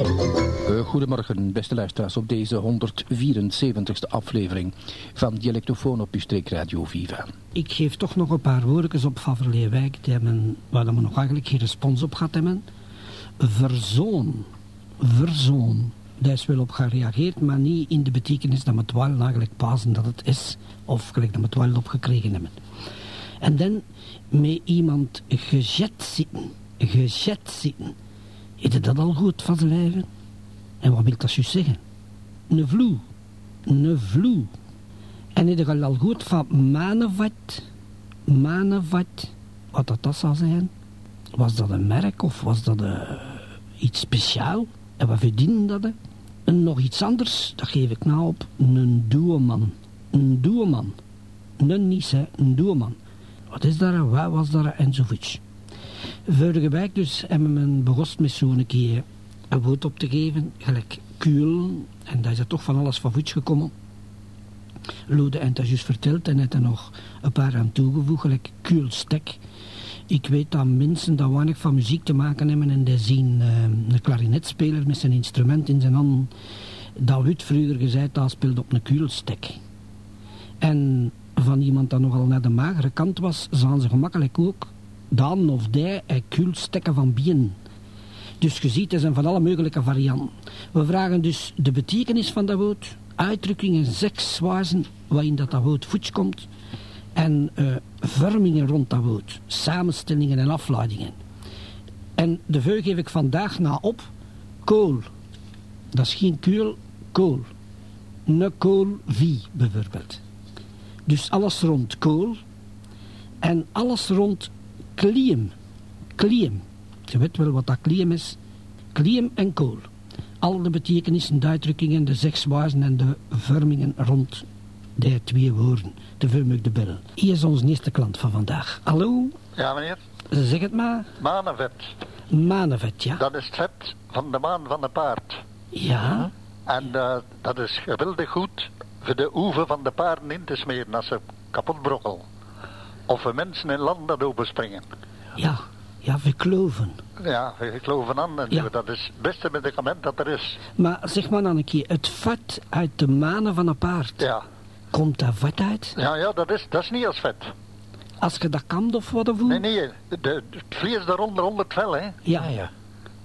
Uh, goedemorgen, beste luisteraars, op deze 174ste aflevering van Dialectofoon op uw streekradio Viva. Ik geef toch nog een paar woordjes op van Verleerwijk, die hebben, waar we nog eigenlijk geen respons op gehad hebben. Verzoon, verzoon, daar is wel op gereageerd, maar niet in de betekenis dat we het wel eigenlijk pasen dat het is, of gelijk dat we het wel opgekregen hebben. En dan met iemand gezet zitten, gezet zitten. Is het dat al goed van zijn lijven? En wat wil dat juist zeggen? Een vloe. Een vloe. En is het al goed van manevat? Manevat. Wat dat, dat zou zijn? Was dat een merk of was dat uh, iets speciaal? En wat verdienen dat? En nog iets anders, dat geef ik nou op. Een doeman. Een doeman. Een nice, een doeman. Wat is dat? Waar was dat? Enzovoorts. Vorige week dus hebben we een begost met zo'n keer een woord op te geven, gelijk kuul. En daar is er toch van alles van voets gekomen. Lode en dat juist verteld en heeft er nog een paar aan toegevoegd, gelijk kuulstek. Ik weet dat mensen dat weinig van muziek te maken hebben en die zien uh, een klarinetspeler met zijn instrument in zijn hand. Dat werd vroeger gezegd dat speelde op een kuulstek. En van iemand dat nogal naar de magere kant was, zagen ze gemakkelijk ook dan of die en kuulstekken van bien. Dus je ziet, er zijn van alle mogelijke varianten. We vragen dus de betekenis van dat woord, uitdrukkingen, sekswijzen waarin dat, dat woord voets komt en uh, vormingen rond dat woord, samenstellingen en afleidingen. En de veu geef ik vandaag na op kool. Dat is geen kuul, kool. Ne kool wie bijvoorbeeld. Dus alles rond kool en alles rond kliem. Kliem. Je weet wel wat dat kliem is. Kliem en kool. Al de betekenissen, de uitdrukkingen, de zegswijzen en de vormingen rond die twee woorden. De vormig de bel. Hier is onze eerste klant van vandaag. Hallo? Ja, meneer. Zeg het maar. Manenvet. Manenvet, ja. Dat is het vet van de maan van de paard. Ja. En uh, dat is geweldig goed voor de oeven van de paarden in te smeren als ze kapot brokkelen. Of we mensen in land dat overspringen. Ja, ja, we kloven. Ja, we kloven aan. En ja. Dat is het beste medicament dat er is. Maar zeg maar dan een keer, het vet uit de manen van een paard. Ja. Komt daar vet uit? Ja, ja, dat is, dat is niet als vet. Als je dat kan of wat of hoe? Nee, nee, de, de, het vlees daaronder onder het vel, hè. Ja, ja.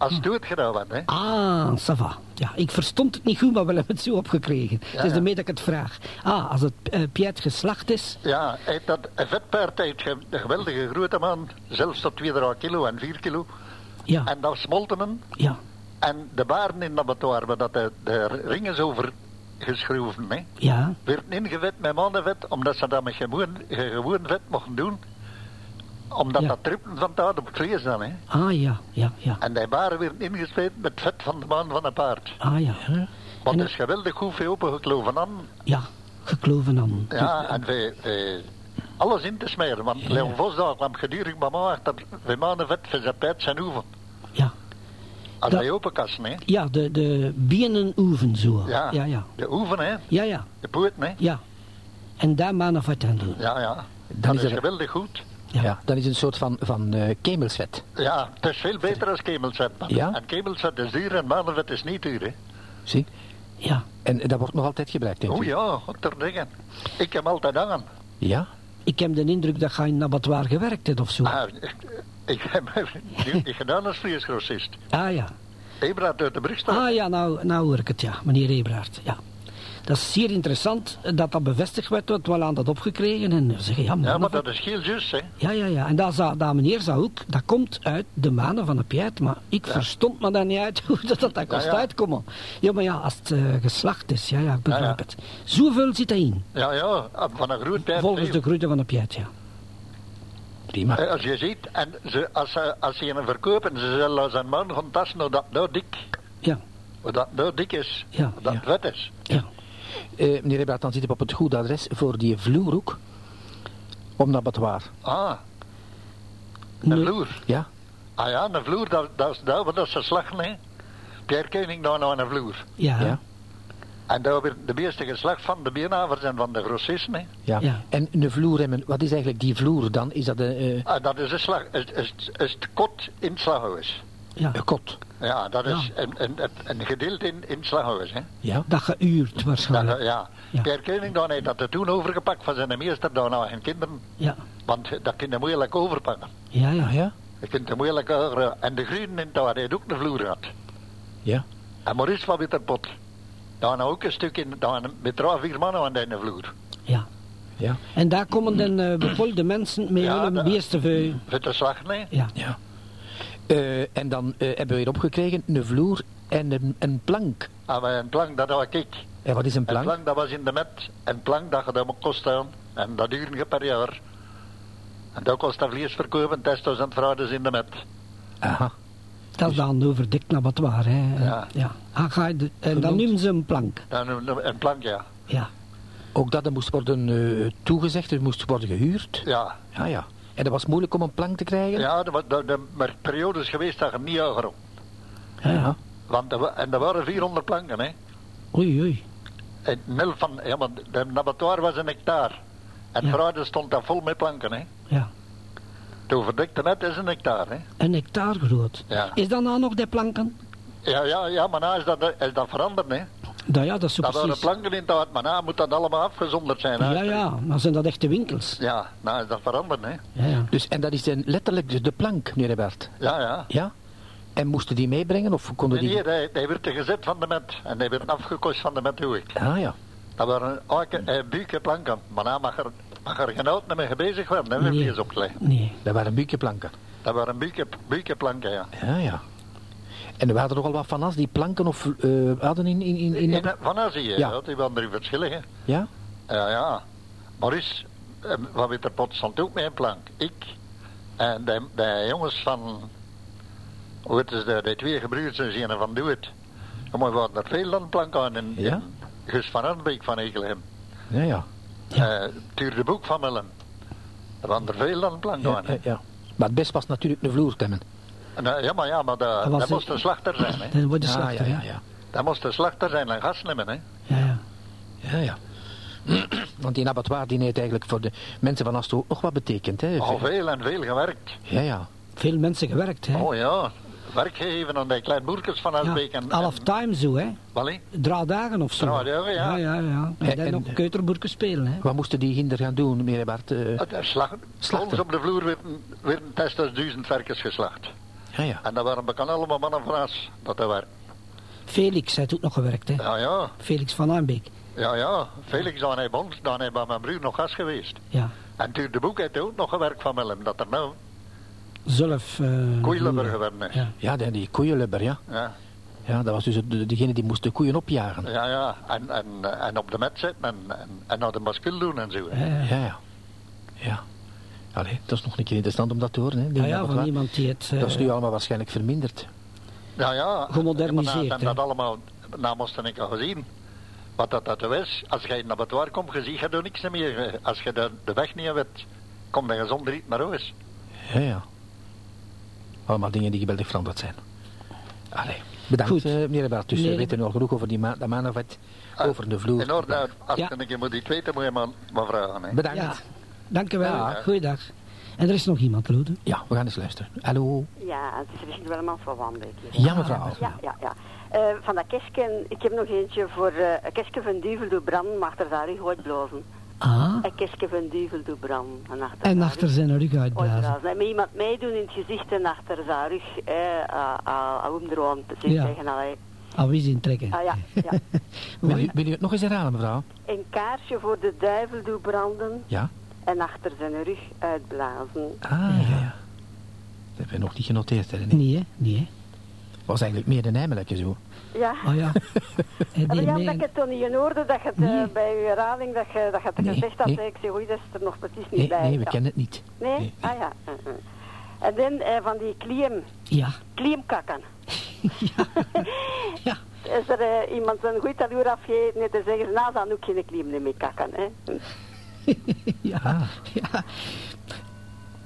Als het doet gedaan hè. Ah, ça va. Ja, ik verstond het niet goed, maar we hebben het zo opgekregen. Ja, het is ermee dat ik het vraag. Ah, als het uh, Piet geslacht is... Ja, dat een vetpaard heeft een geweldige grote man. Zelfs tot 2,5 kilo en 4 kilo. Ja. En dat smolten hem. Ja. En de baren in het abattoir, waar dat de, de ring is over geschroeven, hè. Ja. Werd ingevet met mannenvet, omdat ze dat met gewoon, gewoon vet mochten doen omdat Ja. dat trippen van het op het vlees dan, hè. Ah, ja, ja, ja. En die baren werden ingespeeld met vet van de maan van een paard. Ah, ja. Want En- er is geweldig goed veel opengekloven aan. Ja, gekloven aan. Ja, en wij, wij alles in te smeren. Want Leon Vosdaal kwam gedurig bij mij dat wij maanden vet voor zijn pijt zijn oeven. Ja. Als Dat- wij openkasten, hè. Ja, de, de bienenoeven zo. Ja. ja, ja. De oeven, hè. Ja, ja, De poeten, hè. ja. En daar mannen wat aan doen. Ja, ja. Dan dat is is er- geweldig goed. Ja. Ja. dat is een soort van, van eh, kemelsvet. Ja, het is veel beter als kemelzet. man. Ja? En kemelzet is duur en maandenvet is niet duur, hè. Zie? Ja. En dat wordt nog altijd gebruikt, denk O u? ja, wat er dingen. Ik heb altijd aan. Ja? Ik heb de indruk dat je in een abattoir gewerkt hebt of zo. Ah, ik, ik heb ik gedaan als vleesgrossist. Ah, ja. Ebrard uit de Brugstraat. Ah ja, nou, nou hoor ik het, ja. Meneer Ebraert, ja. Dat is zeer interessant dat dat bevestigd werd, wat we aan dat opgekregen. En zeggen, ja, ja, maar van- dat is heel juist, hè. Ja, ja, ja. En dat, zou, dat meneer zou ook, dat komt uit de manen van de Piet. Maar ik verstond me daar niet uit hoe dat, dat, dat kost Ja, uitkomen. Ja, maar ja, als het eh, geslacht is, ja, ja, ik begrijp het. Zoveel zit erin, Ja, ja, van een groot pijp. volgens de groeten van de Piet, ja. Prima. Eh, Als je ziet, en ze, als, ze, als ze een verkopen, ze zullen zijn man gaan tasten hoe dat nou dik, Ja, dat nou dik is, Ja, dat vet is. ja. Eh, meneer Ebraert, dan zit u op het goede adres voor die vloerhoek om dat abattoir. Ah, een vloer. Ja? Ah ja, een vloer, dat, dat, is- dat, dat is ze slachten, hè. Pierre Koning nou naar een vloer. Ja, Ja? En daar werd de meeste geslacht van de beenhavers en van de grossisten, hè. Ja. Ja. En een vloerremmen, wat is eigenlijk die vloer dan? Is dat een... eh, Ah, dat is een slag, is, is, is het kot in het slaghuis. Ja. Een kot. Ja, dat is Ja. een, een, een, gedeelte in, in Slaghuis. Hè. Ja. Dat gehuurd Dat, waarschijnlijk. eh, ja. Ja. Pierre Keuning dan heeft dat er toen overgepakt van zijn meester dan aan zijn kinderen. Ja, Want dat kun je moeilijk overpakken. ja, ja. Ja. Je kunt het moeilijk over. En de groenen in daar heeft ook een vloer gehad. Ja. En Maurice van Witterpot. Daar ook een stuk in, daar met drie, vier mannen aan de vloer. ja. Ja. En daar komen dan eh, bepaalde mensen met Ja, hun dat- beesten voor. Voor te slachten, hè. Ja. Ja. Eh, en dan eh, hebben we weer opgekregen een vloer en een, een plank. En wij een plank, dat had ik. En wat is een Een plank? plank, dat was in de met. Een plank, dat je daar moet kosten. En dat duurde je per jaar. En dat kost dat vlees verkopen, testos en fraudes in de met. Aha. Dat is dan overdekt naar wat waar. Hè. Ja. ja. Ah, ga je de- en dan noemen ze een plank. Dan een, een plank, ja. Ja. Ook dat er moest worden eh, toegezegd, er moest worden gehuurd. Ja, Ja, ja. En dat was moeilijk om een plank te krijgen? ja er maar periodes geweest dat je niet aangerond. Ja, ja. Want er, en er waren 400 planken, hè. Oei, oei. En nul van, ja, want de abattoir was een hectare. En Ja. Stond daar vol met planken, hè. Ja. De overdekte net is een hectare, hè. Een hectare groot. Ja. Is dat nou nog die planken? Ja, ja, ja, maar nou is dat, is dat veranderd, hè. Nou ja, dat is zo Dat waren precies. planken in maar nou moet dat allemaal afgezonderd zijn, hè. Ja, ja, maar zijn dat echte winkels? Ja, nou is dat veranderd, hè. Ja, ja. Dus, en dat is dan letterlijk dus de plank, meneer Bert. Ja, ja. Ja? En moesten die meebrengen of konden Nee, die... nee, hij, hij werd er gezet van de met. En hij werd afgekost van de met, hoe ik. Ah ja. Dat waren ook eh, buiken planken. Maar nou mag er, mag er geen oud mee bezig worden, hè, Nee. op te leggen. Nee. Dat waren buikjeplanken. Dat waren buiken, buikenplanken, ja. Ja, ja. En er waren er nogal wat van als die planken of eh, hadden in... in, in, in In, van Azië, Ja. ja. die waren er verschillen. Ja? Ja, ja. Maurice eh, van Witterpot stond ook met een plank. Ik en de, de jongens van, hoe het is, de, de twee gebroeders en van Doe het. Maar we hadden er veel dan plank aan in, Ja? in Gus van Arnbeek van Egelhem. Ja, ja. Ja. Tuur de Boek van Mellen. Er waren er veel dan plank Ja, aan. ja, ja. Maar het best was natuurlijk. En, eh, ja, maar ja, maar dat, was dat moest een slachter zijn. Hè. Wordt de Ja, slachter, ja, ja. ja, ja. Dat moest een slachter zijn en gas nemen. Hè. Ja, ja. Ja, ja. Want die abattoir die heeft eigenlijk voor de mensen van Asto nog wat betekend, hè? Al veel en veel gewerkt. Ja, ja. Veel mensen gewerkt, hè. Oh ja, werk gegeven aan die kleine boerkers van Asbeek. en, half en- time zo, hè. Wally? Draadagen of zo. Draadagen, ja. Ja, ja, ja. En En- dan en- nog keuterboerken spelen, hè. Wat moesten die hinder gaan doen, meneer Bart? Eh, Het is slag, Slachten. Ons op de vloer werden, werden testers duizend varkens geslacht. Ja, ja. En dat waren bekend allemaal mannen van As, dat dat waren. Felix heeft ook nog gewerkt, hè. Ja, ja, Felix van Aanbeek. ja, ja. Felix, dan heeft ons, dan heeft bij mijn broer nog gas geweest. Ja. En Tuur de Boek heeft ook nog gewerkt van Willem, dat er nou Zelf... eh koeienlubber geworden is. Ja. Ja, die, die koeienlubber, ja. Ja, Ja, dat was dus degene die moest de koeien opjagen. ja, ja. En, en, en op de met zitten en, en, en naar de bascule doen en zo. hè. Ja, ja. Ja, ja. Ja. Allee, dat is nog een keer interessant om dat te horen, hè. die Ja, ja, van abattoir. iemand die het... eh, Dat is nu allemaal waarschijnlijk verminderd. Ja, ja. Gemoderniseerd, dat allemaal, moest ik al gezien. Wat dat, dat is, als je in het abattoir komt, je ziet je doet niks meer. Als je de, de weg niet weet, kom je zonder iets naar huis. Ja, ja. Allemaal dingen die geweldig veranderd zijn. Allee. Bedankt, Goed. eh, meneer Bart. Dus Meneer we weten nu al genoeg over die ma dat maanafet, over de vloer. In orde, als Ja. je een keer moet iets weten, moet je maar, maar vragen. Hè. Bedankt. Ja. Ja. Dank u wel. Ja. Goeiedag. En er is nog iemand, Lode. we gaan eens luisteren. Hallo. Ja, het is Brigitte Wellemans van Wanbeek. Ja, mevrouw. Ja, ja, ja. Eh, van dat kistje, ik heb nog eentje voor eh, een kistje van duivel doet branden, mag er daar rug uitblazen. Ah. Een kistje van duivel doet branden. En achter, En zijn achter rug zijn rug uitblazen. En met iemand meedoen in het gezicht en achter zijn rug, eh, uh, omdraaien. Te Ja. zeggen, allee. Al wie zien trekken. Ah ja, ja. Wil u, wil u het nog eens herhalen, mevrouw? Een kaarsje voor de duivel doet branden Ja? En achter zijn rug uitblazen. Ah, ja, ja. Dat hebben we nog niet genoteerd, hè? Nee. Nee, hè? Nee, hè? was eigenlijk meer de Nijmelijke zo. Ja. Oh ja. En Maar ja, dat ik het toch niet in orde, dat je het eh, Nee. bij je herhaling, dat je, dat je het Nee, gezegd had, nee. ik zeg, oei, dat is er nog precies niet Nee, bij. nee, we Ja. kennen het niet. Nee? Nee. Ah ja. uh, uh. En dan eh, van die kliem, Ja. kliemkakken. Ja. Is er eh, iemand zijn goed taluur afgegeven, te zeggen, nou dan ook geen kliem meer kakken. Hè? Ja. Ah. ja.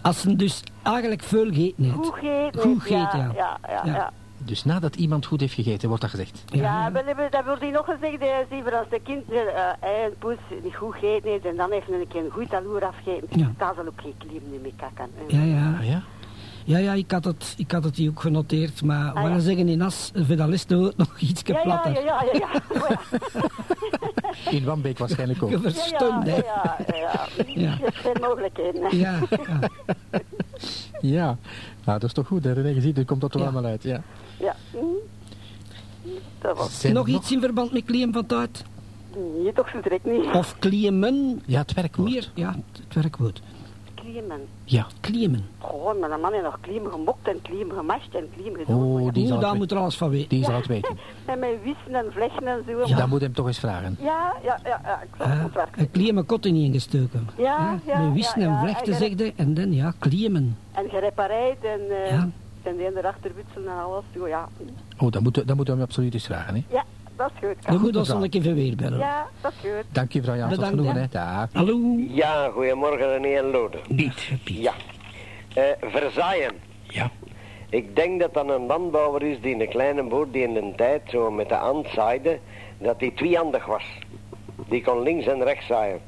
Als ze dus eigenlijk veel gegeten heeft. Goed gegeten. Goed gegeten, ja. ja. Ja, ja, Ja. ja. Dus nadat iemand goed heeft gegeten, wordt dat gezegd. Ja, dat wordt hij nog gezegd, eh, als de kind eh, eh, een poes niet goed gegeten heeft en dan even een keer een goed taluur afgegeven, Ja. dan zal ook geen kliem meer kakken. Ja, ja. Ah ja? Ja, ja, ik had het, ik had het hier ook genoteerd, maar Ah, we ja. zeggen in As, Vidaliste wordt nog iets Ja, ja, platter. ja, ja, ja, ja. Oh, ja. In Wambeek waarschijnlijk ook. Je Ja, ja, hè. ja, ja, ja. Ja. Er zijn mogelijkheden. hè. Ja, ja. Ja, nou, dat is toch goed, hè, René? Je ziet, er komt dat er Ja. allemaal uit. Ja. Ja. hm. Dat was Nog iets in verband met Kliem van Tuit? niet toch zo direct niet. Of Kliemen? Ja, het werkwoord. Meer, ja, het werkwoord. Kliemen. Ja. Kliemen. Gewoon, mijn man heeft nog kliem gemokt en kliem gemast en kliem gedaan. Oh, die zal, daar het, moet er alles van weten. die zal het weten. En met wissen en vlechten en zo. Ja. Dan moet hem toch eens vragen. Ja, ja, ja, ja, ik zal Ah, het een kliemen kot in ingestoken. Ja, ja, Met wisten ja, en ja. vlechten En zegde en dan ja, kliemen. En gerepareerd en, Ja. en de een erachter witselen en alles. Zo, ja. Oh, dan moet, dan moet hem absoluut eens vragen. Hè. ja, dat is goed. Dan moet ons mevrouw. nog een keer weer bellen. Ja, dat is goed. Dank je, mevrouw Jans. Tot Bedankt, genoegen. hè. Dag. Hallo? Ja, goedemorgen René en Lode. Piet. Piet. Ja. Eh verzaaien. Ja. Ik denk dat dat een landbouwer is die een kleine boer die in de tijd zo met de hand zaaide, dat hij tweehandig was. Die kon links en rechts zaaien.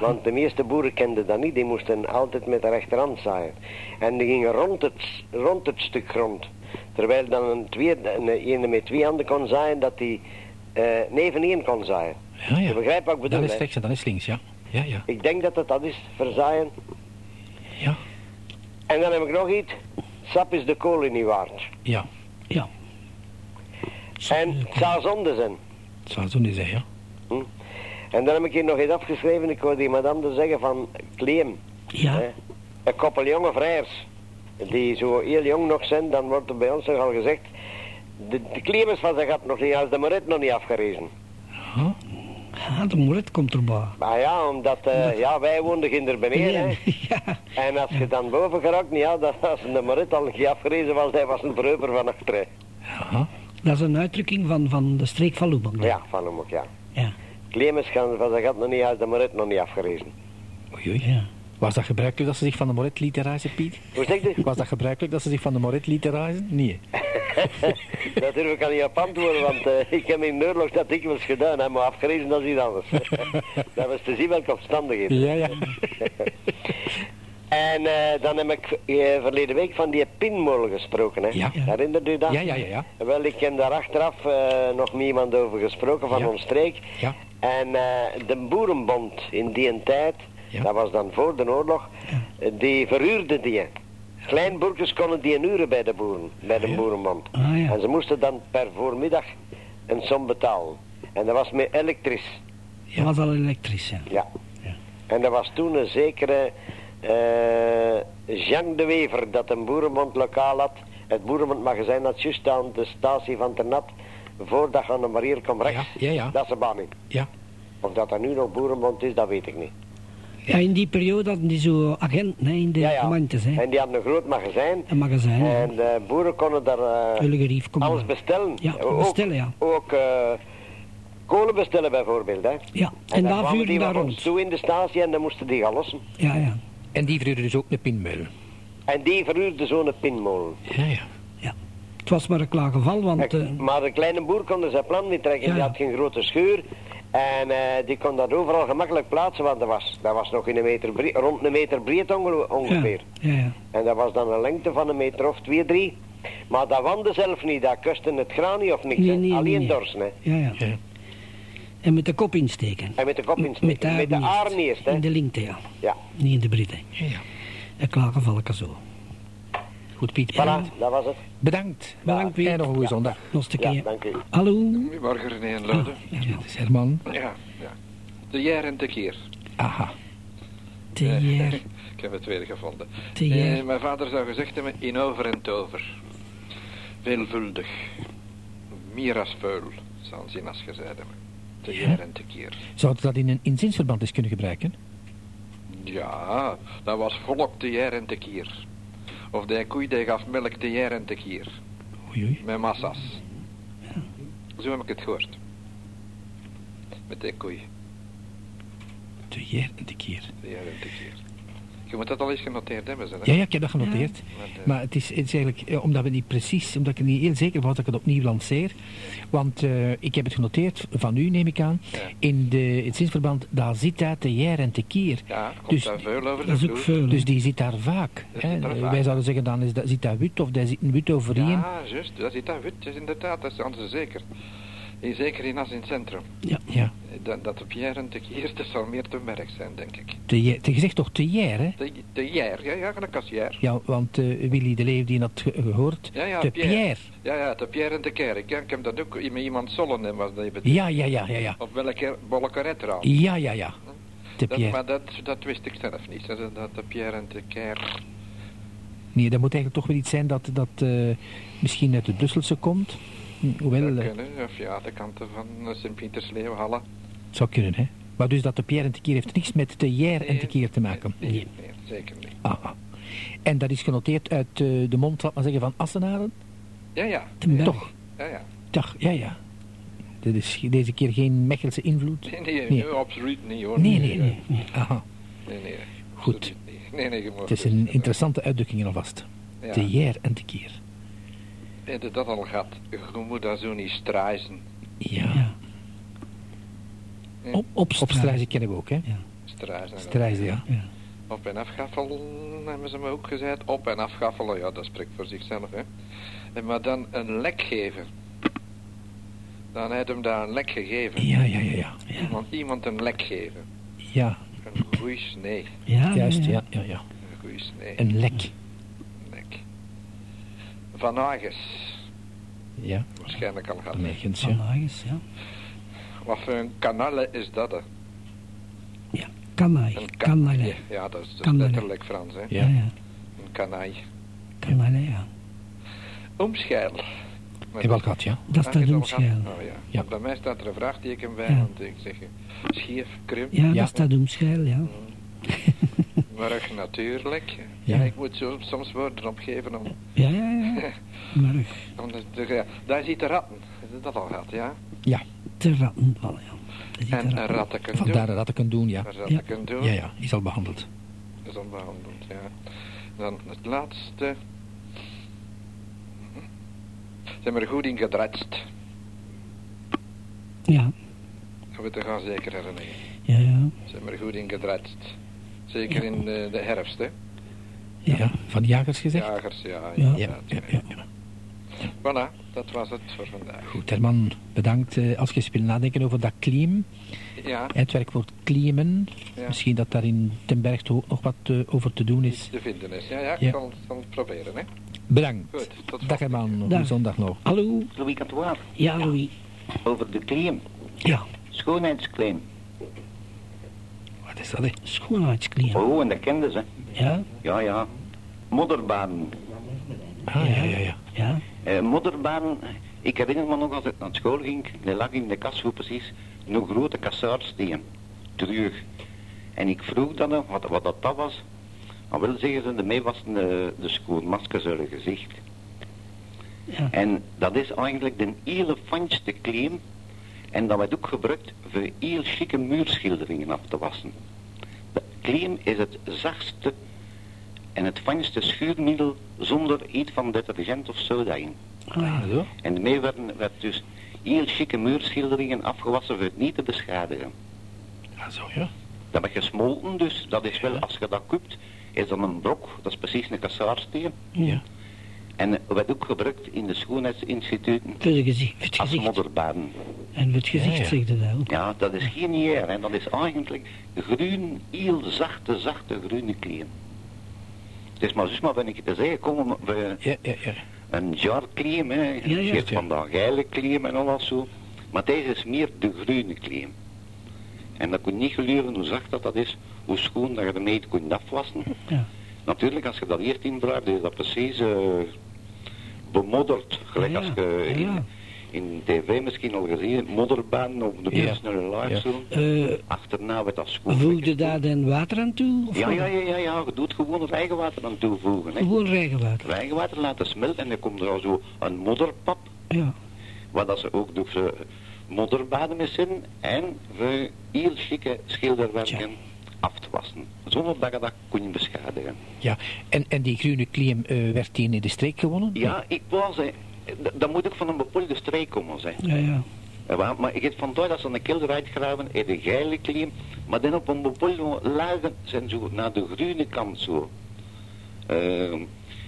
Want de meeste boeren kenden dat niet, die moesten altijd met de rechterhand zaaien. En die gingen rond het, rond het stuk grond. Terwijl dan een, twee, een ene met twee handen kon zaaien, dat hij eh neven één kon zaaien. Ja, Je begrijpt wat ik bedoel, Dan is rechts en dan is links, ja. Ja, ja. Ik denk dat het dat is, verzaaien. Ja. En dan heb ik nog iets. Sap is de kolen niet waard. Ja. Ja. En het zou zonde zijn. Het zou zo niet zijn, ja. En dan heb ik hier nog iets afgeschreven. Ik hoorde iemand anders zeggen van Kleem. Ja. hè. Een koppel jonge vrijers. Die zo heel jong nog zijn. Dan wordt er bij ons al gezegd. De, de kleemers van zijn gat nog niet. Als de moret nog niet afgerezen. Ah, de moeret komt erbij. Maar ja, omdat eh, ja, wij woonden ginder beneden. hè. Ja. En als je dan boven geraakt, ja, dat als de moret al niet afgerezen was, hij was een verheuper van achteren. Ja. Dat is een uitdrukking van, van de streek van Loeman. Ja, van ook, ja. Ja. Gaan van zijn gat nog niet als de moret nog niet afgerezen. Oei, oei. ja. Was dat gebruikelijk dat ze zich van de moret lieten reizen, Piet? Hoe zeg je? Was dat gebruikelijk dat ze zich van de moret lieten reizen? Nee. dat durf ik aan niet op antwoorden, want eh, ik heb in de oorlog dat dikwijls gedaan, hè, maar afgerezen dat is iets anders. dat was te zien welke omstandigheden. Ja, ja. En eh, dan heb ik eh, verleden week van die pinmolen gesproken, hè. Ja. Herinnert u dat? Ja, ja, ja, ja. Wel, ik heb daar achteraf nog met iemand over gesproken van Ja. ons streek. Ja. En de boerenbond in die tijd, Ja. dat was dan voor de oorlog, die verhuurde die. Kleinboertjes konden die huren bij de boeren, bij de Ja. boerenbond. Ah, ja. En ze moesten dan per voormiddag een som betalen. En dat was met elektrisch. Dat was al elektrisch, ja. Ja. Ja. En dat was toen een zekere eh Jean de Wever dat een boerenbond lokaal had. Het boerenbondmagazijn had juist aan de statie van Ternat. Voordat je aan de Marier komt rechts. Ja, ja, ja. Dat is de baan in. Ja. Of dat er nu nog boerenbond is, dat weet ik niet. Ja, in die periode hadden die zo agenten hè, in de Ja, ja. hè. En die hadden een groot magazijn. Een magazijn. En de boeren konden daar eh, alles maar. bestellen. Ja, Ook- bestellen, ja. Ook eh, kolen bestellen bijvoorbeeld. Hè. Ja, en dan daar vuurden die daar rond. toe in de statie en dan moesten die gaan lossen. Ja, ja. En die verhuurde dus ook een pinmeul. En die verhuurde zo'n pinmolen. Ja, ja. ja. Het was maar een klaar geval, want... Eh, maar de kleine boer kon er zijn plan niet trekken. Ja, Die ja. had geen grote schuur. En eh, die kon dat overal gemakkelijk plaatsen, want dat was, dat was nog in een meter rond een meter breed onge- ongeveer. Ja, ja. En dat was dan een lengte van een meter of twee, drie. Maar dat wandde zelf niet, dat kuste het graan niet of niks. Nee, nee, Alleen nee. dorsen. Hè. Ja, ja. Ja. En met de kop insteken. En met de kop insteken. Met, de niet eerst, hè. In de linkte, ja. Ja, Niet in de britten. ja, ja. Een klaar gevalken zo. Goed, Piet. voilà, dat was het. Bedankt. Bedankt, Piet. En nog een goede zondag. Nog een Ja, keer. dank u. Hallo. Goedemorgen René en Lode. Ja, Dat is Herman. Ja, ja. De jaar en de keer. Aha. te hier, Ik heb het weer gevonden. te Eh, hier. mijn vader zou gezegd hebben, in over en tover. Veelvuldig. Veul, zou een zin als gezegd hebben. Te Ja. jaar en te keer. Zouden we dat in een inzinsverband eens kunnen gebruiken? Ja, dat was volk te jaar en te keer. Of die koei die gaf melk te jaar en te keer. Oei, oei. Met massa's. Zo heb ik het gehoord. Met die koei. Te jaar en te keer. Te jaar en te keer. Je moet dat al eens genoteerd hebben, zeg. Ja, ja, ik heb dat genoteerd. Maar, eh, Maar het is, het is eigenlijk, eh, omdat we niet precies, omdat ik er niet heel zeker was dat ik het opnieuw lanceer. Want eh, ik heb het genoteerd van u, neem ik aan, Ja. in de, het zinsverband, daar zit daar te jaar en te kier. ja, komt dus- daar veel over de vloer. veel. Dus die zit daar vaak. Hè. zit daar vaak. Wij zouden zeggen, dan is dat, zit dat wit of daar zit een wit overeen. Ja, juist, dat zit daar wit, is inderdaad, dat is anders zeker. Zeker in As in het centrum. Ja. Ja. Dat, dat de Pierre en de Kier, dat zal meer te merk zijn, denk ik. Te, je te gezegd toch te jaar, hè? De, de Jer, ja, ja, de kassier. Ja, want eh, Willy de Leeuw die had ge- gehoord. Ja, ja, de Pierre. Pierre. Ja, ja, de Pierre en de Kerk. Ja, ik heb dat ook met iemand Zollen in was dat je. Ja, ja, ja, ja, ja. Op welke bollekaret trouwens. Ja, ja, ja. De Dat, Pierre. maar dat, dat wist ik zelf niet, dat, dat de Pierre en de Kerk. Nee, dat moet eigenlijk toch wel iets zijn dat, dat eh, misschien uit het Brusselse komt. Hoewel, Dat eh, kunnen, of ja, de kanten van eh, Sint-Pietersleeuw, Halle. het zou kunnen, hè. Maar dus dat de Pierre en te Kier heeft niks met de Jaar en te Kier te maken. Nee, nee, nee, zeker niet. Ah, ah. En dat is genoteerd uit eh, de mond, laat maar zeggen, van Assenaren? Ja, ja. Toch? Ja, ja. Toch, ja, ja. Dit is deze keer geen Mechelse invloed? Nee, nee, Nee. nee, absoluut niet hoor. Nee, nee, nee. Aha. Nee, nee. Goed. Nee, nee, Het is een interessante uitdrukking alvast. Ja. De Jaar en te Kier. Heb je dat al gehad? Je moet dat zo niet strijzen. Ja. Ja. Op, op Strijzen kennen we ook, hè? Strijzen. Strijzen, ja. Ja. Op- en afgaffelen hebben ze me ook gezegd. Op- en afgaffelen, ja, dat spreekt voor zichzelf, hè. En maar dan een lek geven. Dan heeft hem daar een lek gegeven. Ja, ja, ja, ja. Iemand, iemand een lek geven. Ja, Een goeie snee. Ja, juist, ja. ja, ja, ja. Een goeie snee. Een lek. Van Ages. Ja, Waarschijnlijk al gehad. Van ja. Hagens, ja. Wat voor een kanalle is dat, hè? Ja. Kanaai. Een. Ja, dat is dus Kanaille. letterlijk Frans, hè? Ja. Ja, ja. Een kanaai. Kanaai, ja. Omscheil. Heb je wel gehad, ja. Dat al omscheil. Oh, ja. Ja. Bij mij staat er een vraagteken bij, Ja. want ik zeg schief, krimp, Ja, Ja. dat is dat omscheil, ja. marg natuurlijk. Ja. Ja. ik moet zo, soms woorden opgeven om, Ja, ja, ja. Maar om de, de- ja, daar ziet de ratten. Dat al gehad, ja? Ja, te ratten wel, ja. En een ratten. ratten kunnen doen. vandaar dat ik het doen, ja. Een ratten kunnen doen. Ja, ja, is al behandeld. Is onbehandeld, ja. Dan het laatste. Zijn we er goed in gedretst. Ja, we te gaan zeker herinneren. ja, ja. Zijn we er goed in gedretst. Zeker in de, de herfst, hè? Ja, van de jagers gezegd? Jagers, ja. Ja. Ja, inderdaad, ja, ja, ja. Voilà, dat was het voor vandaag. Goed, Herman, bedankt. Eh, Als je eens wil nadenken over dat klim, Ja, het werkwoord klimen, Ja. misschien dat daar in ten Berg nog wat eh, over te doen is. te vinden is. Ja, ja, ik. Zal, zal het proberen, hè? Bedankt. Goed, tot Dag Herman, een zondag nog. Hallo? Louis Catoir, Ja, Louis. over de claim. Ja, Schoonheidsclaim. Wat is dat, hè? schoonheidskleren. Oh, en dat kenden ze. Ja, Ja, ja. Modderbaden. Ah, ja, ja, ja. ja. Eh, modderbaden, ik herinner me nog als ik naar school ging, er lag in de kas, hoe precies, een grote kassaarsteen. Terug. En ik vroeg dan nog wat, wat dat, dat was. Maar wel zeggen ze, de was de, de schoonmaskers uit het gezicht. Ja. En dat is eigenlijk de hele fijnste claim. En dat werd ook gebruikt voor heel chique muurschilderingen af te wassen. De claim is het zachtste en het fijnste schuurmiddel zonder iets van detergent of soda in. Ah, ja. Ah, zo? En daarmee werden, werd dus heel chique muurschilderingen afgewassen voor het niet te beschadigen. Ah, zo, ja. Dat werd gesmolten, dus dat is wel, als je dat koopt, is dat een brok, dat is precies een kassaarsteen. Ja. En werd ook gebruikt in de schoonheidsinstituten Voor het gezicht. als gezicht. modderbaden. En voor het gezicht Ja, ja. zegt het ook. Ja, dat is geen hier, hè. dat is eigenlijk groen, heel zachte, zachte groene kleren. Het is maar zus maar ben ik te zeggen, komen we Ja, ja, ja. een jaar claim, hè. ja. Je hebt vandaag geile claim en al zo. Maar deze is meer de groene claim. En dat kun niet geloven hoe zacht dat, dat is, hoe schoon dat je ermee kunt afwassen. Ja. Natuurlijk, als je dat eerst inbruikt, is dat precies eh, bemodderd. Gelijk Ja, als je in, tv misschien al gezien, modderbaan of de personal live ja. zo. Eh, Achterna werd dat schoon. voegde daar dan water aan toe? Of Ja, wat? ja, ja, ja, ja, je doet gewoon regenwater aan toevoegen. Hè. Gewoon regenwater. Regenwater laten smelten en dan komt er al zo een modderpap, Ja. waar dat ze ook door ze modderbaden mee zijn en voor heel chique schilderwerken af te wassen. Zonder dat je dat kon beschadigen. Ja, en, en die groene claim eh, werd die in de streek gewonnen? Ja, ik was, hè, d- dat moet ook van een bepaalde streek komen, zeg. Ja, ja. Ja, maar- Maar ik heb vandaar dat ze een kelder uitgraven in de geile claim, maar dan op een bepaalde lagen zijn zo naar de groene kant zo. Ehm,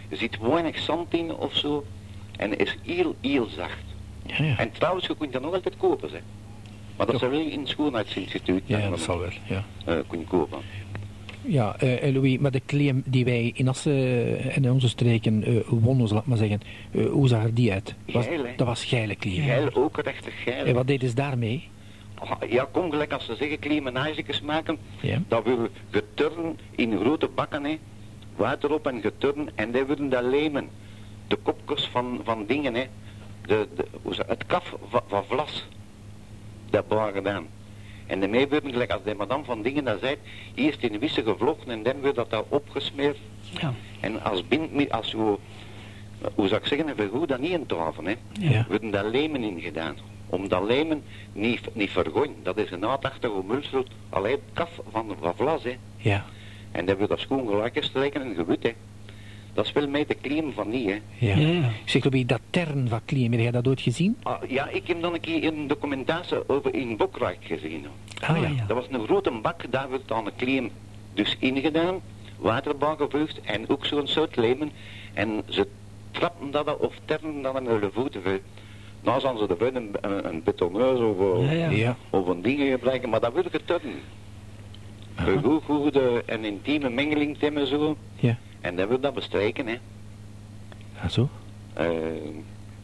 er zit weinig zand in of zo, en is heel, heel zacht. Ja, ja. En trouwens, je kunt dat nog altijd kopen, zeg. Maar dat zou wel in het schoonheidsinstituut Ja, dat zal wel, ja. eh, kun je kopen. Ja, eh, Louis, maar de claim die wij in Assen en in onze streken eh, wonnen, ik maar zeggen, eh, hoe zag er die uit? Was, Geil, hè? dat was geile claim. Geil, ook rechtig geil. En wat deden ze daarmee? Ah, Ja, kom gelijk als ze zeggen klemenijsjes maken, Ja. dat we geturn in grote bakken, hè. water op en geturn, en die willen dat lemen. De kopjes van, van dingen, hè. De, de, het kaf van, van vlas, dat waren gedaan. En daarmee worden gelijk als de madame van dingen dat zei, eerst in wissen gevlochten en dan werd dat daar opgesmeerd. Ja. En als bind, als zo, hoe zou ik zeggen, even goed dat niet in traven, hè. Ja. worden daar lemen in gedaan. Om dat lemen niet, niet vergooien. Dat is een naadachtig omhulsel. Alleen het kaf van, van vlas, hè. Ja, En dan wordt dat schoon gelijk gestreken en gewut, hè. Dat is wel mee te claim van niet, hè. ja. Ja. Zeg Louis, dat tern van claim, heb jij dat ooit gezien? Ah, ja, ik heb dan een keer een documentatie over in Bokrijk gezien. hoor. Ah ja. ja. Dat was een grote bak, daar werd dan een claim dus ingedaan. Waterbaan gevuld en ook zo'n soort lemen. En ze trapten dat of ternen dat met hun voeten. Nou zijn ze er wel een, een, een betonneus of, Ja, ja. Ja. of een ding gebruiken, maar dat wordt geturnd. Aha. Een goed, goede en intieme mengeling te hebben zo. Ja. En dan wordt dat bestrijken, hè. Ah, zo? Eh,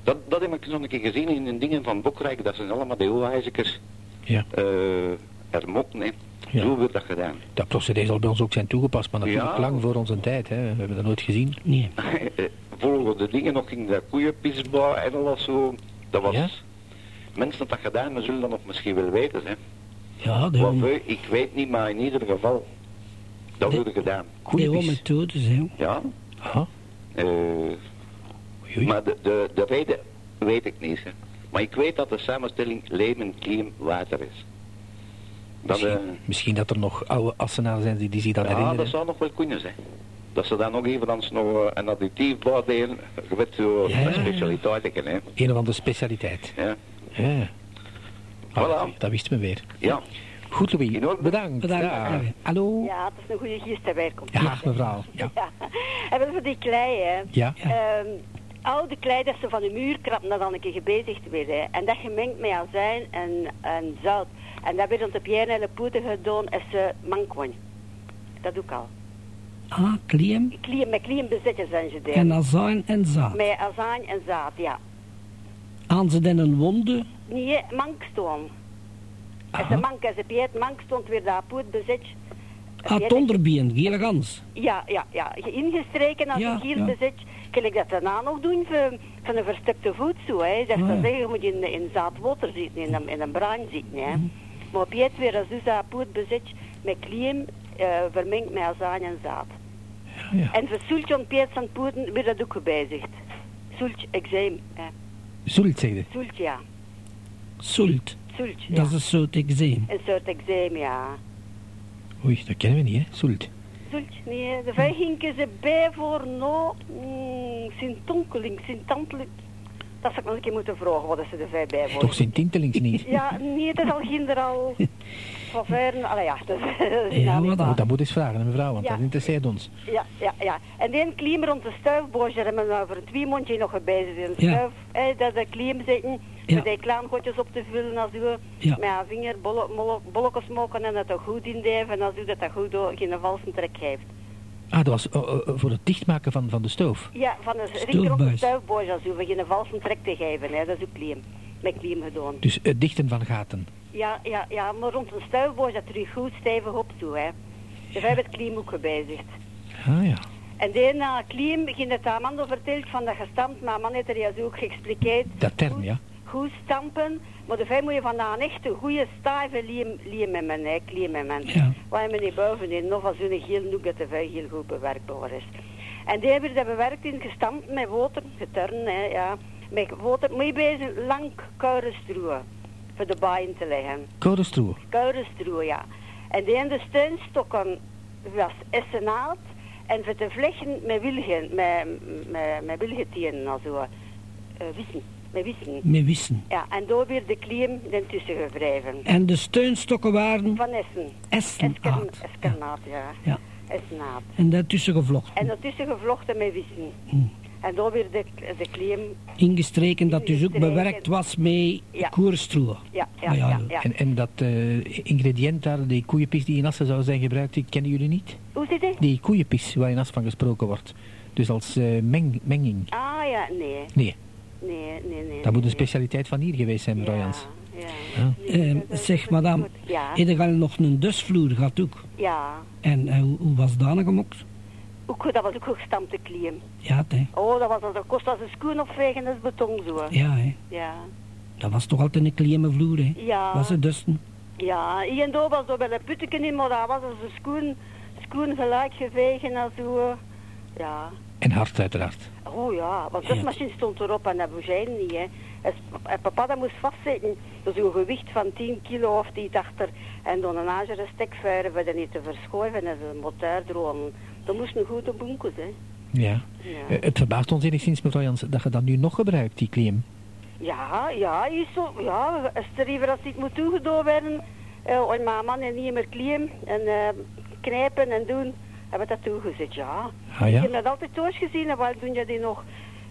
dat, dat heb ik nog een keer gezien in de dingen van Bokrijk. Dat zijn allemaal de hoeijzekers Ja. eh er motten, hè. Ja. Zo wordt dat gedaan. Dat procedé zal bij ons ook zijn toegepast, maar natuurlijk Ja. lang voor onze tijd. Hè. We hebben dat nooit gezien. Nee. Eh, Volgens de dingen nog in de koeienpisbaar en alles zo. Dat was... Ja? Mensen dat dat gedaan, maar zullen dat nog misschien wel weten, hè. Ja, de, Wat ik weet niet, maar in ieder geval. Dat De- wordt gedaan. de Koeienpis. methodes, hè. Ja. Aha. eh, Oei, oei. maar de, de, de reden weet ik niet, hè. Maar ik weet dat de samenstelling lemen, kiem, water is. Dat, eh, Misschien, misschien dat er nog oude Assenaars zijn die, die zich dat ja, herinneren. dat zou nog wel kunnen zijn. Dat ze daar nog even dan nog eh, een additief bij delen. Je weet zo, Ja, ja, een ja. specialiteit, hè. Een of andere specialiteit. Ja. Ja. Ah, Voilà. Dat wisten we weer. ja. Goed, Louis. Bedankt. Bedankt. Ja. Hallo. Ja, het is een goede gist dat wij komt. Ja, mevrouw. Ja. Ja. En wel voor die klei, hè. Ja. Ehm, oude klei dat ze van de muur krappen, dat dan een keer gebezigd werd. Hè. En dat gemengd met azijn en, en zout. En dat werd op de Pierre en de poeder gedaan als ze mankwon. Dat doe ik al. Ah, kliem met klien bezetten zijn ze daar. en azijn en zaad. Met azijn en zaad, ja. Aan ze dan een wonde? Nee, mankstoom. Als Aha. ze mank, ze Piet mank stond, weer dat poed bezet. Ah, het onderbeen, gele gans. Ja, ja, ja. Ingestreken als Ja, een gier ja. bezet. Kan ik dat daarna nog doen voor, voor een verstukte voet zo, hè. Dat wil ja. zeggen, je moet in, in zaad water zitten, in een, in een bruin zitten, hè. Maar op Piet weer als dus poed bezet met kliem, eh, vermengd met azijn en zaad. Ja, ja. En voor sultje aan Piet van poeden werd dat ook gebezigd. Sultje, eczeem, hè. Zult zeggen. Sultje, ja. Sult. Ja. Dat is een soort eczeem. Een soort eczeem, ja. Oei, dat kennen we niet, hè? Zult. Zult, nee, de wij gingen ze bij voor no mm, Sint-Tonkeling, Sint-Tanteling. Dat zou ik nog een keer moeten vragen, wat ze erbij bij voor. Toch zijn tintelings niet. Ja, nee, het is al van ver. Allee, ja, dat is, dat Ja, nou dat moet eens vragen aan mevrouw, want Ja. dat interesseert ons. Ja, ja, ja. En die klim rond de stuifboosje hebben we nou voor een tweemondje nog gebezigd in de Ja. stuif. hè, dat de klim zitten, Ja. met die klaangotjes op te vullen als u Ja. met haar vinger bolle, bolle- bolletjes maken en dat er goed in en als u dat dat goed doet, geen valse trek heeft. Ah, dat was eh, eh, voor het dichtmaken van, van de stoof. Ja, van een de Stoofbuis. stuifboos als u geen valse trek te geven, hè. dat is ook klim. Met klim gedaan. Dus het dichten van gaten. Ja, ja, ja, maar rond een stuifboos dat terug goed stevig op toe, hè. Dus wij hebben het klim ook gebezigd. Ah ja. En daarna klim ging het aan verteld van dat gestampt, maar man heeft er juist ook geëxpliqueerd. Dat term, ja. Goed stampen, maar de moet je vandaan echt een goede stijve liem, liemen, hè, klimmen. Ja. Waar je me niet bovenin, nog als zo'n geel noek dat de vuil heel goed bewerkbaar is. En die hebben dat bewerkt in gestampt met water, geturn, hè, ja. Met water, moet je bezig lang koude stroeën, voor de baaien te leggen. Koude stroe. Koude ja. En die ene steunstokken was essenaald en voor te vlechten met wilgen, met, met, met wilgetienen, also, uh, wissen, met wissen. Met wissen. Ja, en daar weer de kliem tussen gewreven. En de steunstokken waren Van Essen. Ja. Eskernaat, ja. Ja. Essenaat. En daartussen gevlochten. En daartussen gevlochten met wissen. Hmm. En daar weer de, de kliem, Ingestreken dat dus ook bewerkt was met Ja. koerstroe. ja, ja, Ah, ja, ja. En, en dat eh, ingrediënt daar, die koeienpis die in Assen zou zijn gebruikt, die kennen jullie niet? Hoe zit het? Die koeienpis waar in Assen van gesproken wordt. Dus als eh, meng, menging. Ah ja, nee. Nee, Nee, nee, nee. dat moet een specialiteit van hier geweest zijn, mevrouw Ja, Jans. Ja. Ja. Nee, Eh, is- zeg, is madame. Ja, Heb je nog een dusvloer gehad ook? ja. En eh, hoe, hoe was dat gemokt? Ook dat was ook gestampte kliem. Ja, hè. Oh, dat was dat kost als een schoen opvegen als beton zo. Ja, hè. Ja. Dat was toch altijd een kleme vloer, hè. Ja. Was het dusten? Ja, hier en daar was er wel een putteken in, maar dat was als een schoen, schoen gelijk gevegen en zo. Ja. En hard uiteraard. Oh ja, want de Ja. machine stond erop en dat bougade niet, hè. En papa dat moest vastzitten. Dus een gewicht van 10 kilo of die achter. En dan een agere stekvuiren voor dat niet te verschuiven en de motor drogen. Dat moest een goede bonkes, hè. Ja. Ja. Eh, het verbaast ons enigszins, mevrouw Jans, dat je dat nu nog gebruikt, die claim. Ja, ja, is zo, ja, als er even als dit moet toegedaan werden, uh, en mijn man en niet meer kliem en eh, knijpen en doen, hebben we dat toegezet, ja. Ah Ik ja? heb dat altijd thuis gezien en waar doen je die nog?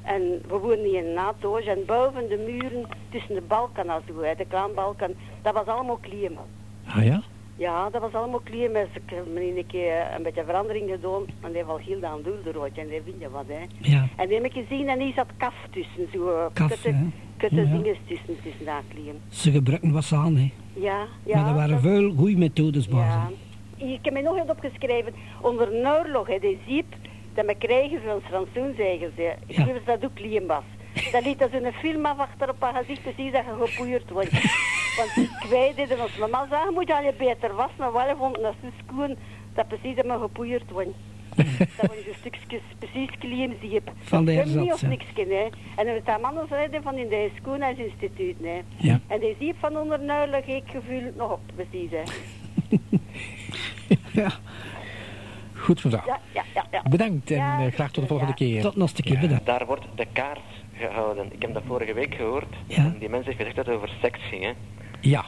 En we woonden hier in naad thuis en boven de muren, tussen de balken als hè, de kraanbalken, dat was allemaal kliem. Ah ja? Ja, dat was allemaal kliem. Dus ik heb een keer een beetje verandering gedaan en die heeft al heel aan doel eruit en die vind je wat, hè. Ja. En die heb ik gezien en hier zat kaf tussen, zo. Kaf, kutte, hè? kutte Ja. dingen tussen, tussen dat kliem. Ze gebruikten wat aan, hè. Ja, ja. maar er waren dat- veel goede methodes, Ja. Ik heb me nog eens opgeschreven. Onder hè, die ziep, dat we krijgen van ons Fransoen, zeggen ze. Ik Ja. geloof dat ook kliem was. Dat liet als een film af achter op haar gezicht, precies dat je gepoeierd wordt. Want ik weet het, en als mama moet je al je beter was, maar wel vonden dat ze schoon, dat precies dat me gepoeierd wordt. dat was een stukjes precies kliem ziep. Van de niet of niks, hè. En dan dat mannen zeiden van in de schoonheidsinstituut, hè. Ja. En die ziep van onder Noorlog, ik gevoel nog op, precies, hè. Ja. Goed, mevrouw. Ja, ja, ja, ja. Bedankt en Ja, eh, graag tot de volgende ja. keer. Tot nog een keer, bedankt. Daar wordt de kaart gehouden. Ik heb dat vorige week gehoord. Ja. En die mensen heeft gezegd dat het over seks ging. Hè. Ja.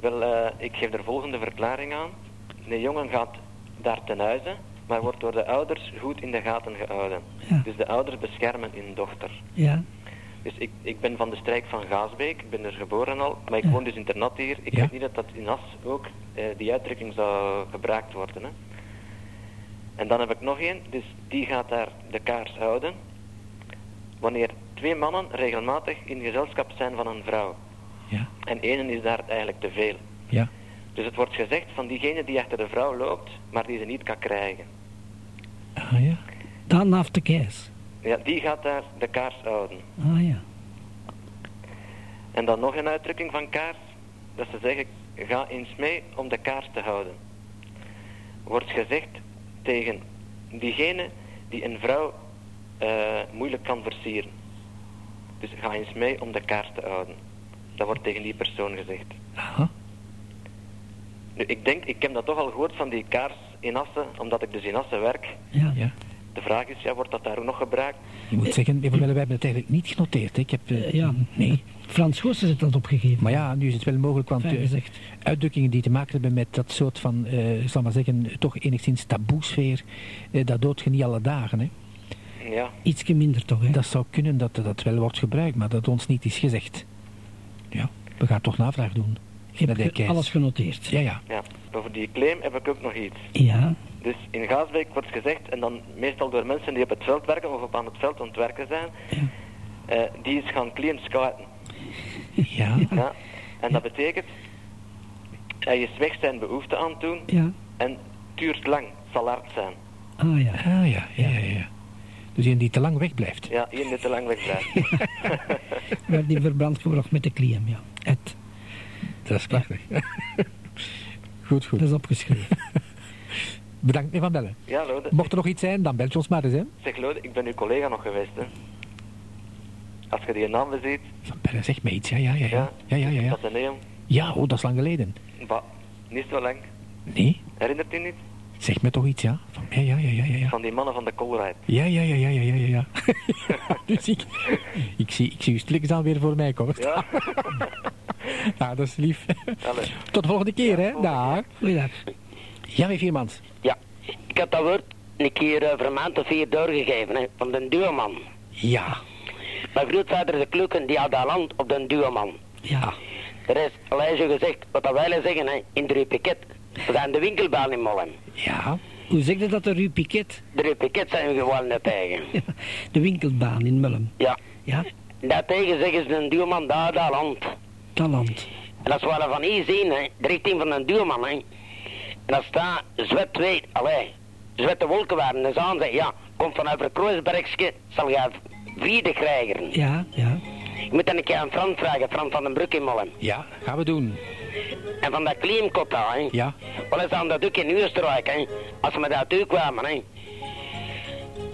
Wel, eh, ik geef er volgende verklaring aan. De jongen gaat daar ten huize, maar wordt door de ouders goed in de gaten gehouden. Ja. Dus de ouders beschermen hun dochter. Ja. Dus ik, ik ben van de strijk van Gaasbeek, ik ben er geboren al, maar ik woon dus in Ternat hier. Ik Ja. weet niet dat dat in As ook eh, die uitdrukking zou gebruikt worden. Hè. En dan heb ik nog één, dus die gaat daar de kaars houden. Wanneer twee mannen regelmatig in gezelschap zijn van een vrouw. Ja. En één is daar eigenlijk te veel. Ja. Dus het wordt gezegd van diegene die achter de vrouw loopt, maar die ze niet kan krijgen. Ah ja. Dan af de keis. Ja, die gaat daar de kaars houden. Ah ja. En dan nog een uitdrukking van kaars, dat ze zeggen, ga eens mee om de kaars te houden. Wordt gezegd tegen diegene die een vrouw eh, moeilijk kan versieren. Dus ga eens mee om de kaars te houden. Dat wordt tegen die persoon gezegd. Aha. Nu, ik denk, ik heb dat toch al gehoord van die kaars in Assen, omdat ik dus in Assen werk. Ja. Ja. De vraag is, ja, wordt dat daar ook nog gebruikt? Je moet zeggen, mevrouw Welle, wij hebben het eigenlijk niet genoteerd. hè. Ik heb... eh, Eh, ja. Nee. Frans Goossen heeft dat opgegeven. Maar ja, nu is het wel mogelijk, want eh, uitdrukkingen die te maken hebben met dat soort van, eh, ik zal maar zeggen, toch enigszins taboesfeer, eh, dat dood je niet alle dagen. Hè. Ja, Ietsje minder toch, hè? Dat zou kunnen dat dat wel wordt gebruikt, maar dat ons niet is gezegd. Ja, we gaan toch navraag doen. Ik heb alles genoteerd. Ja, ja. ja. Over die claim heb ik ook nog iets. Ja. Dus in Gaasbeek wordt gezegd, en dan meestal door mensen die op het veld werken of op aan het veld aan het werken zijn, eh, die is gaan clean scouten. Ja. Ja? En dat betekent, hij is weg zijn behoefte aan het doen Ja. en duurt lang, zal hard zijn. Ah ja. Ah ja, ja, ja. ja. Dus iemand die te lang wegblijft. Ja, hier niet te lang weg blijft. Werd die verbrand gebracht met de kliem, ja. Het. Dat is prachtig. goed, goed. Dat is opgeschreven. Bedankt meneer Van Bellen. ja, Lode. Mocht er nog iets zijn, dan belt je ons maar eens. Hè. Zeg Lode, ik ben uw collega nog geweest, hè. Als je die naam ziet, Van Bellen zegt me iets, ja, ja, ja. Ja, ja, ja, ja. Ja, ja. dat is een neem, ja oh, dat is lang geleden. bah, niet zo lang. Nee, Herinnert u niet? zeg me toch iets, ja? Van, ja, ja, ja, ja, ja, ja. Van die mannen van de koolrijp. Ja, ja, ja, ja, ja, ja, ja, ja. dus ik, ik zie, ik zie u stilletjes alweer voor mij komen. Ja? Nou, dat is lief. Allee. Tot de volgende keer, hè? Dag. Goeiedag. Jan Viermans. Ja, ik had dat woord een keer eh, voor een maand of vier doorgegeven, hè, van de duurman. Ja. Mijn grootvader de Kloeken, die had dat land op de duurman. Ja. Er is, alleen zo gezegd, wat dat wij zeggen, hè, in de Rupiket. We zijn de winkelbaan in Molen. Ja. Hoe zeg je dat, de Rue Piquet? De Rupiket zijn we gewoon net tegen. De winkelbaan in Mullen. Ja. Ja, Daartegen zeggen ze de duurman daar, dat land. talent. En als we dat van hier zien, hè, de richting van de duurman, hè. En als daar zwet weet, allee, zwette wolken waren, dan zouden ze, ja, komt vanuit het Kroosbergske, zal je vierde krijgen. Ja, ja. Ik moet dan een keer aan Frans vragen, Frans van den Broek in Molen. Ja, gaan we doen. En van dat kliemkot daar, hè. Ja. Wel eens aan dat ook in Oostenrijk, hè. Als we daar toe kwamen, hè.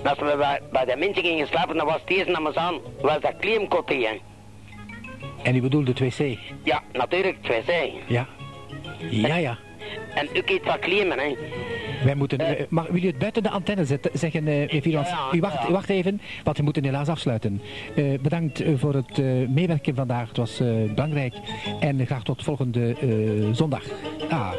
En als we bij, bij de mensen gingen slapen, dan was naar me aan, was dat kliemkot hier, hè. En u bedoelt het wc? Ja, natuurlijk, het wc. Ja. Ja, ja. En ook iets klimmen, hè. Wij moeten, eh, mag, wil u het buiten de antenne zetten, zeggen, meneer? Ja, u wacht, ja. wacht even, want we moeten helaas afsluiten. Eh, bedankt voor het meewerken vandaag, het was belangrijk. En graag tot volgende zondag. Ah.